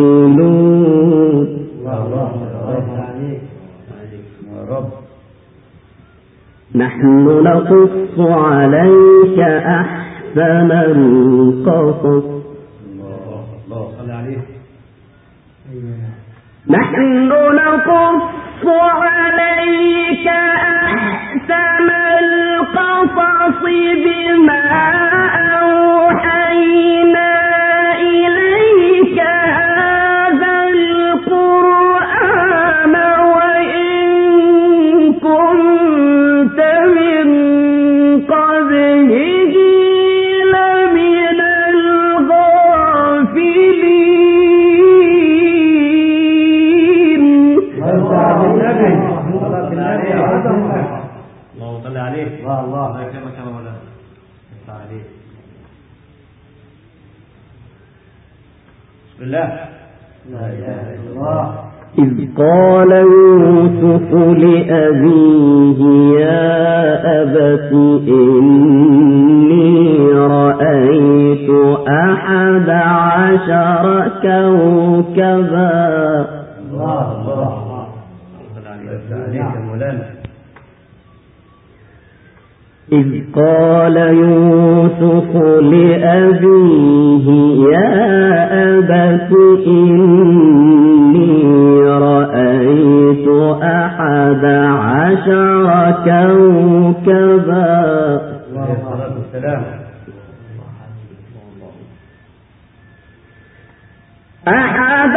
تقولون نحن نقص عليك أحسن القصص. نحن نقص عليك أحسن القصص بما أوحينا إذ قال يوسف لأبيه يا أبت إني رأيت أحد عشر كوكبا. الله الله الله إذ قال يوسف لأبيه يا أبت إني أحد عشر كوكبا. أحد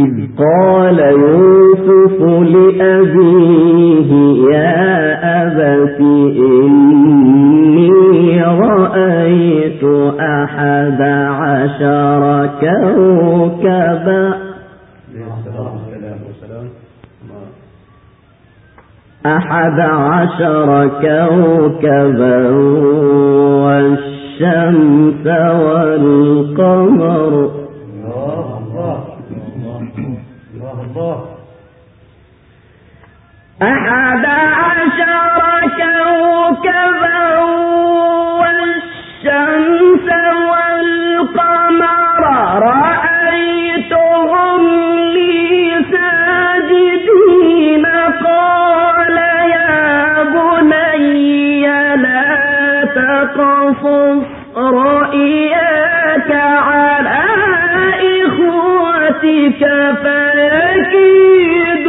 إذ قال يوسف لأبيه يا أبت إني رأيت أحد عشر كوكبا. أحد عشر كوكبا والشمس والقمر. أحد عشر كوكبا والشمس والقمر رأيتهم لي ساجدين قال يا بني لا تقصص رؤياك على إخوتك فيكيد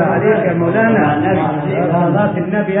عليك يا مولانا النبي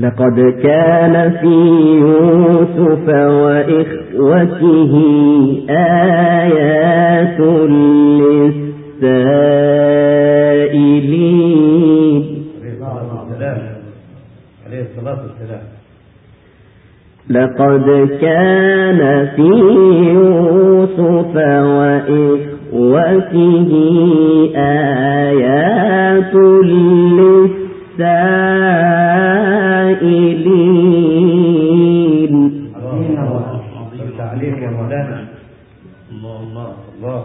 لقد كان في يوسف وإخوته آيات للسائلين. لقد كان في يوسف وإخوته آيات للسائلين. مولانا الله الله الله.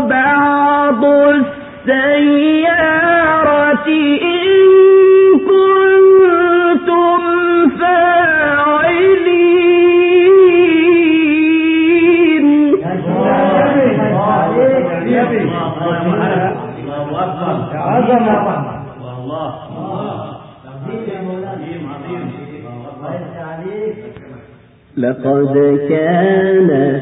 بعض السيارة إن كنتم فاعلين لقد كان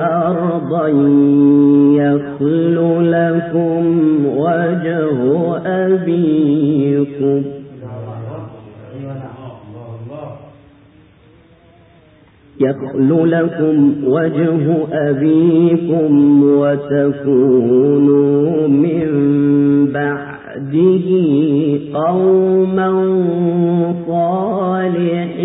أرضا يخل لكم وجه أبيكم. يخل لكم وجه أبيكم وتكونوا من بعده قوما صالحين.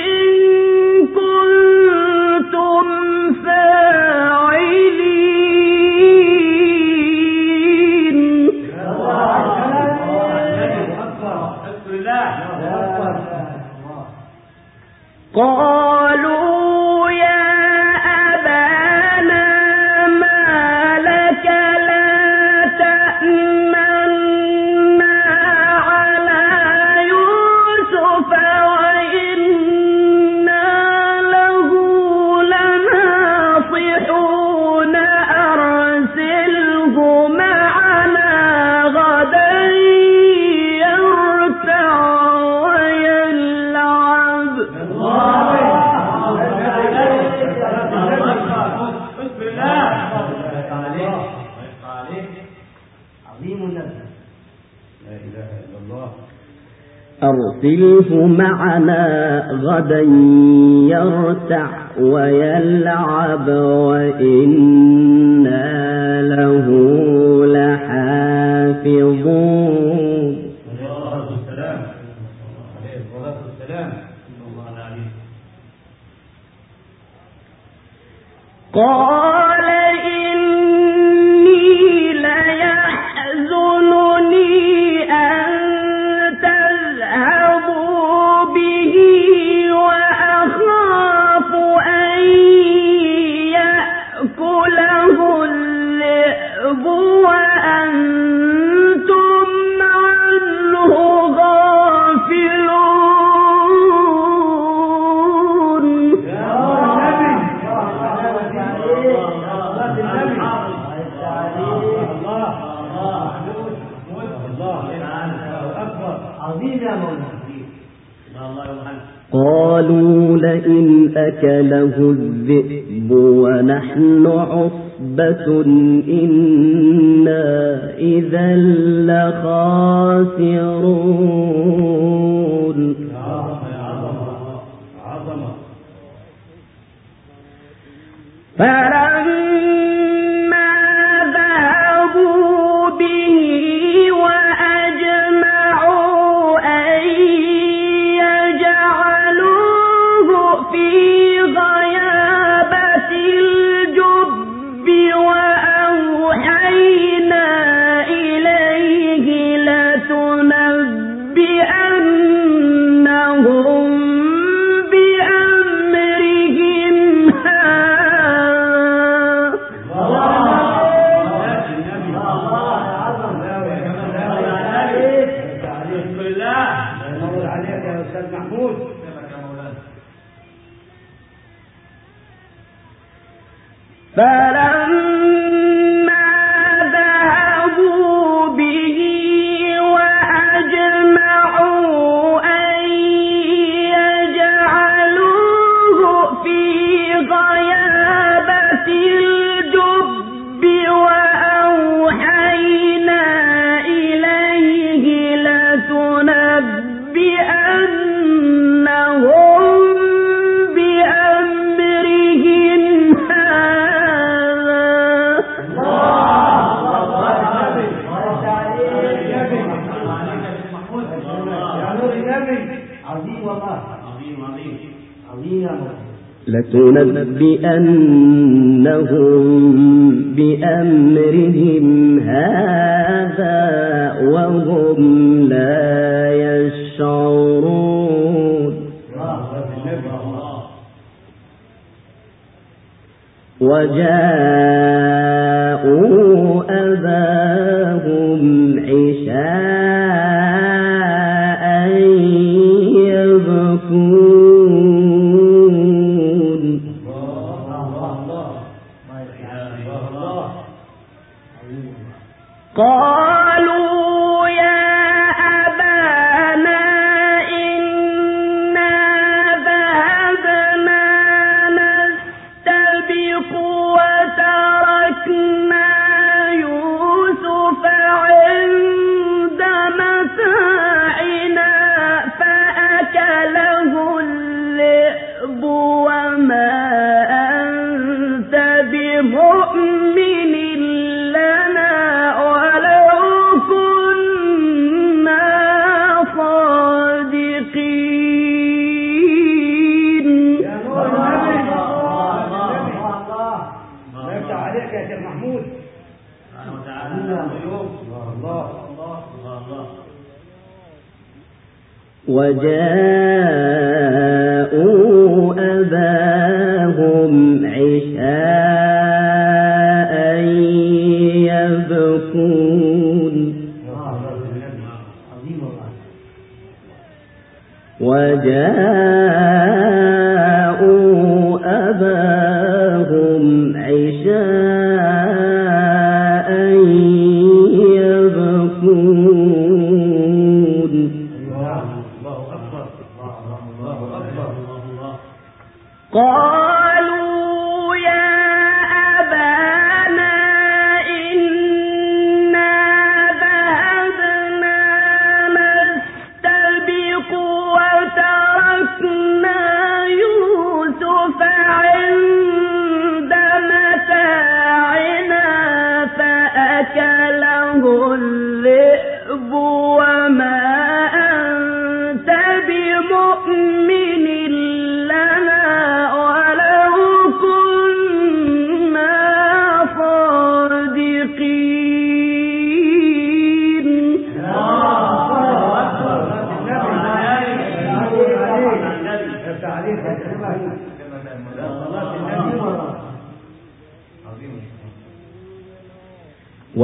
قال نرسله معنا غدا يرتع ويلعب وإنا له لحافظون. قال أكله الذئب ونحن عصبة لتنبئنهم بأمرهم هذا وهم لا يشعرون. وجاءوا وجاءوا فأكله الذئب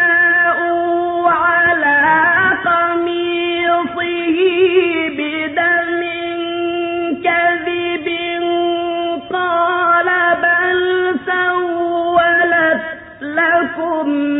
وجاءوا على قميصه بدم كذب قال سولت لكم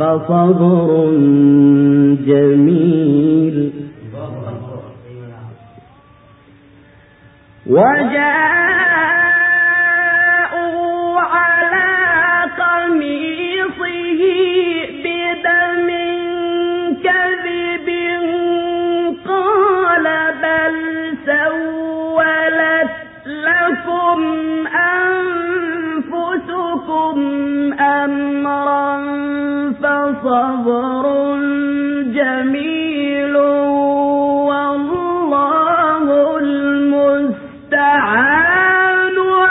يا صلاة يا صلاة النبي قال بل سولت لكم أنفسكم أمرا فصبر جميل صبر جميل والله المستعان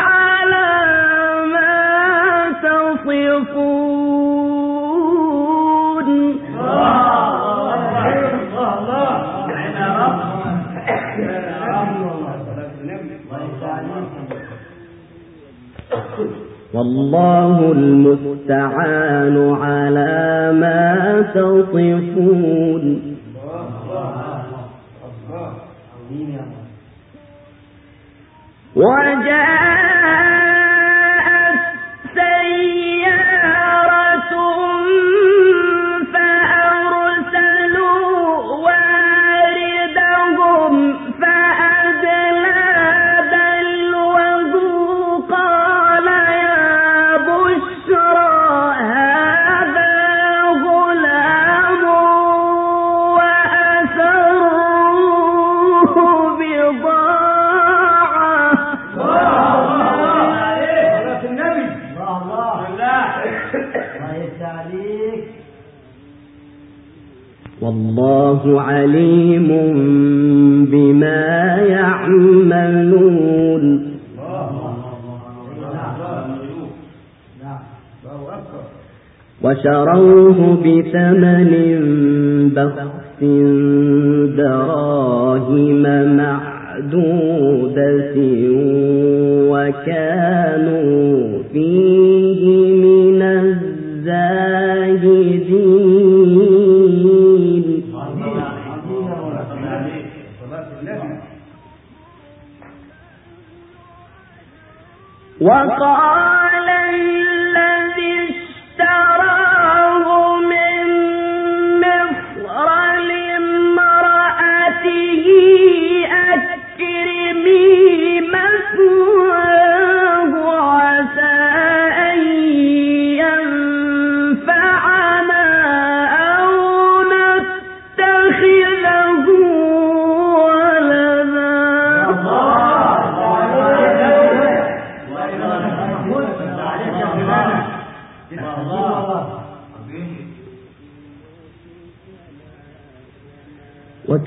على ما تصفون. والله المستعان على ما تصفون. وجاء والله عليم بما يعملون. وشروه بثمن بخس دراهم معدودة وكانوا فيه وقال الذي اشتراه من مصر لامرأته أكرمي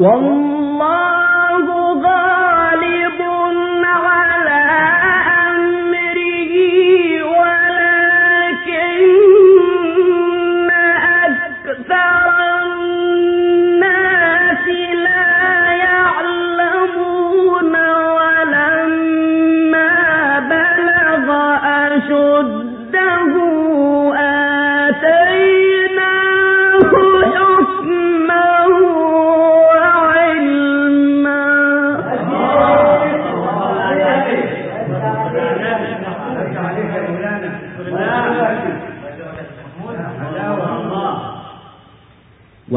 والله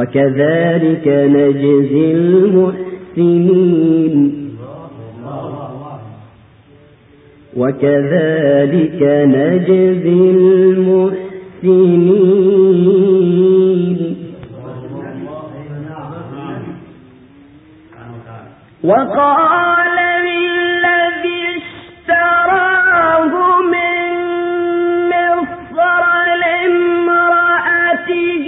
وكذلك نجزي المحسنين. وكذلك نجزي المحسنين. وقال اشتراه من مصر لامرأته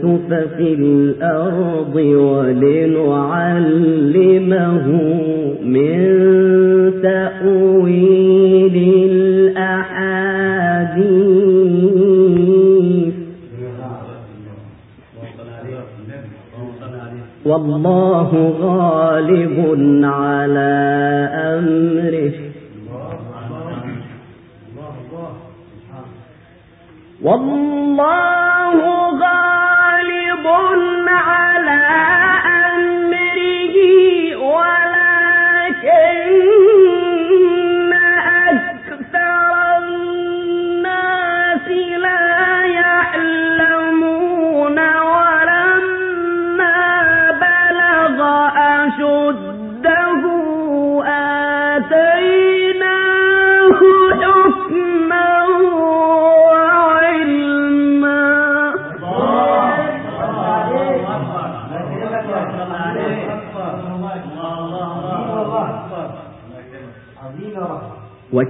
في الأرض ولنعلمه من تأويل الأحاديث. والله غالب على أمره. والله gave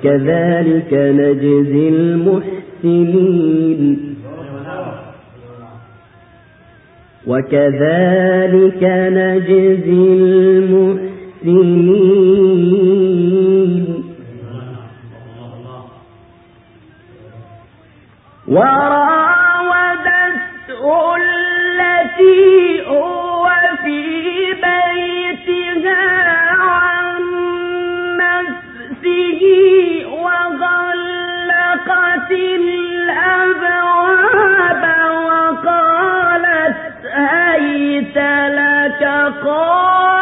وكذلك نجزي المحسنين. وكذلك نجزي المحسنين. لك قال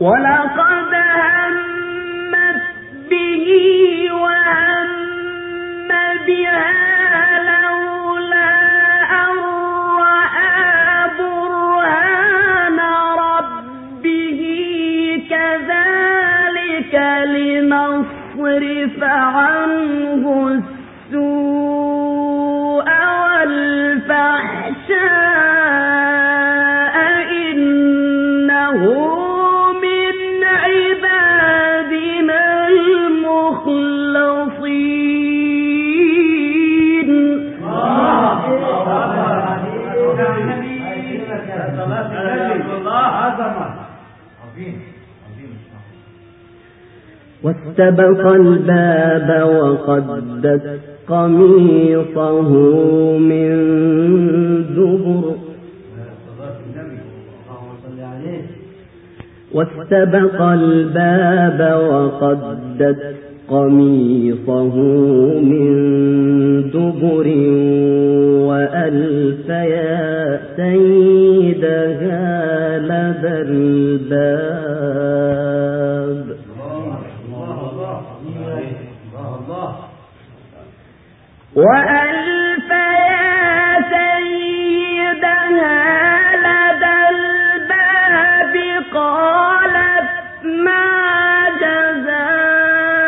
ولقد همت به وهم بها لنصرف عنه السوء والفحشاء واستبق الباب وقدت قميصه من دبر. واستبق الباب وقدت قميصه من دبر وألف يا سيدها لدى الباب. وألف يا سيدها لدى الباب قالت ما جزاء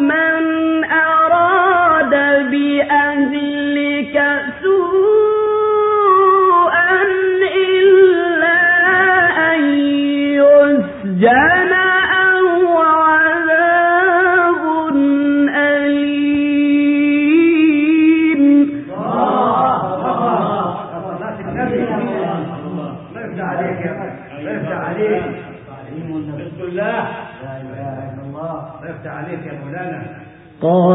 من أراد بأهلك سوءا إلا أن يسجن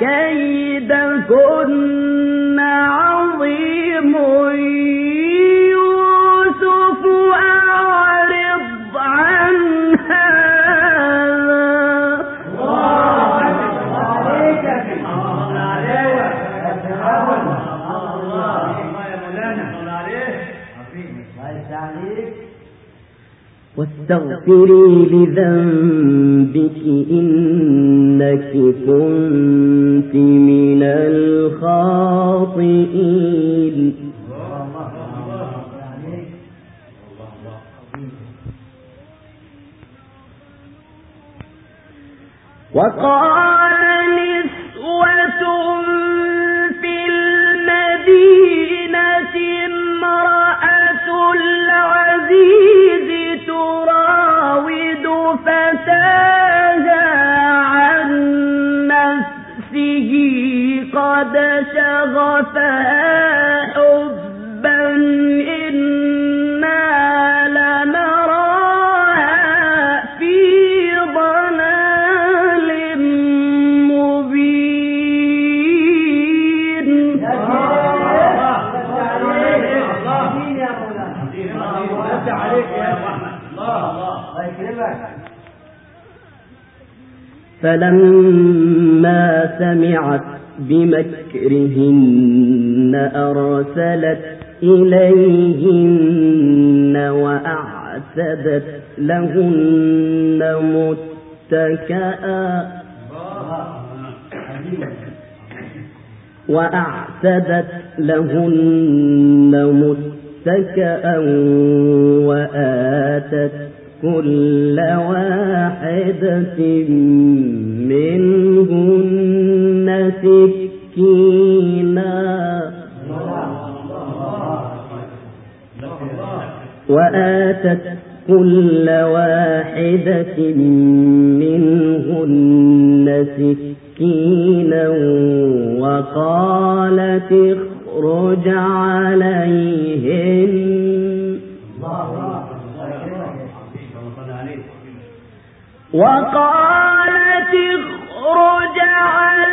كيدكن واستغفري لذنبك إنك كنت من الخاطئين. وقال قد شغفها حبا إنا لنراها في ضلال مبين. فلما سمعت بمكرهن أرسلت إليهن وأعتدت لهن متكئا وأعتدت لهن متكئا وآتت كل واحدة منهن سكينا وآتت كل واحدة منهن سكينا وقالت اخرج عليهن وقالت اخرج عليهن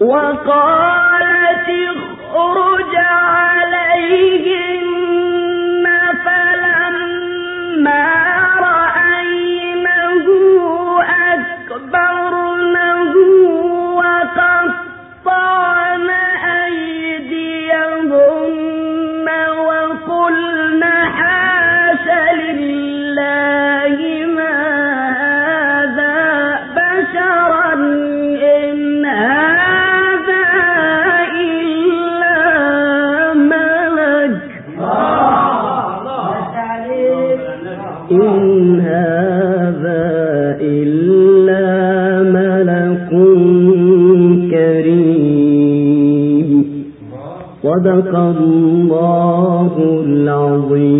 وقالت اخرج عليهن فلما رأينه أكبرنه وقطعن أيديهن وقلن حاش لله صدق الله العظيم.